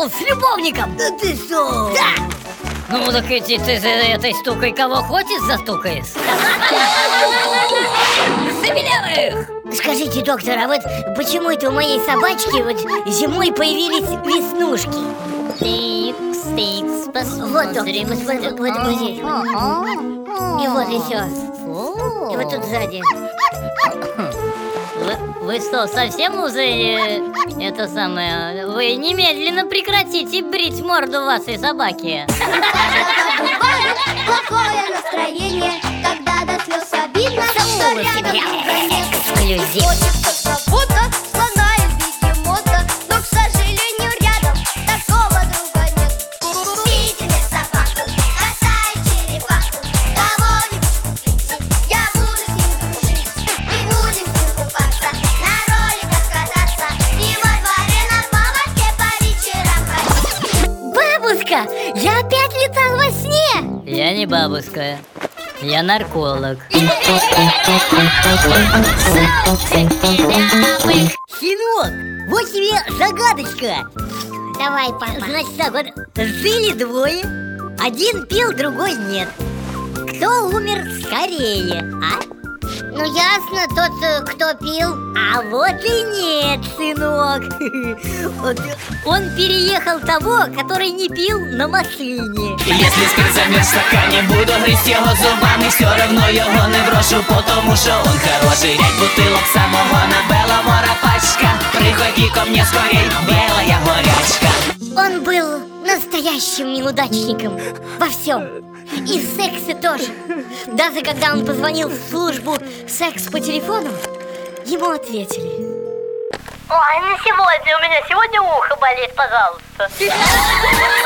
ушел с любовником Да ты что? Да! Ну так эти ты за этой штукой кого хочешь застукаешь Забелевых! Скажите, доктор, а вот почему это у моей собачки вот зимой появились веснушки? Стикс, стикс, Вот, доктор, вот, вот, вот, вот, вот здесь вот. И вот еще И вот тут сзади Вы, что, совсем уже э, это самое? Вы немедленно прекратите брить морду вашей собаки. Бывает плохое настроение, когда до слез обидно. Хочется Бабушка, я опять летал во сне Я не бабушка. Я нарколог. Сынок, вот тебе загадочка Давай, папа Значит так, вот жили двое Один пил, другой нет Кто умер скорее, а? Ну ясно, тот, э, кто пил А вот и нет, сынок Вот Он переехал того, который не пил на машине Если спирт замерз в стакане, буду грызть його зубами Все равно його не брошу, потому що он хороший Пять бутылок самогона, бела мора пачка Приходи ко мне скорей, белая горячка Он был настоящим неудачником во всем. И в сексе тоже. Даже когда он позвонил в службу секс по телефону, ему ответили. Ой, ну сегодня у меня сегодня ухо болит, пожалуйста.